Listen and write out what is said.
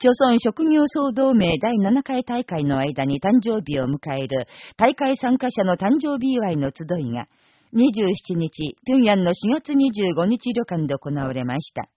朝鮮職業総同盟第7回大会の間に誕生日を迎える大会参加者の誕生日祝いの集いが27日、平壌の4月25日旅館で行われました。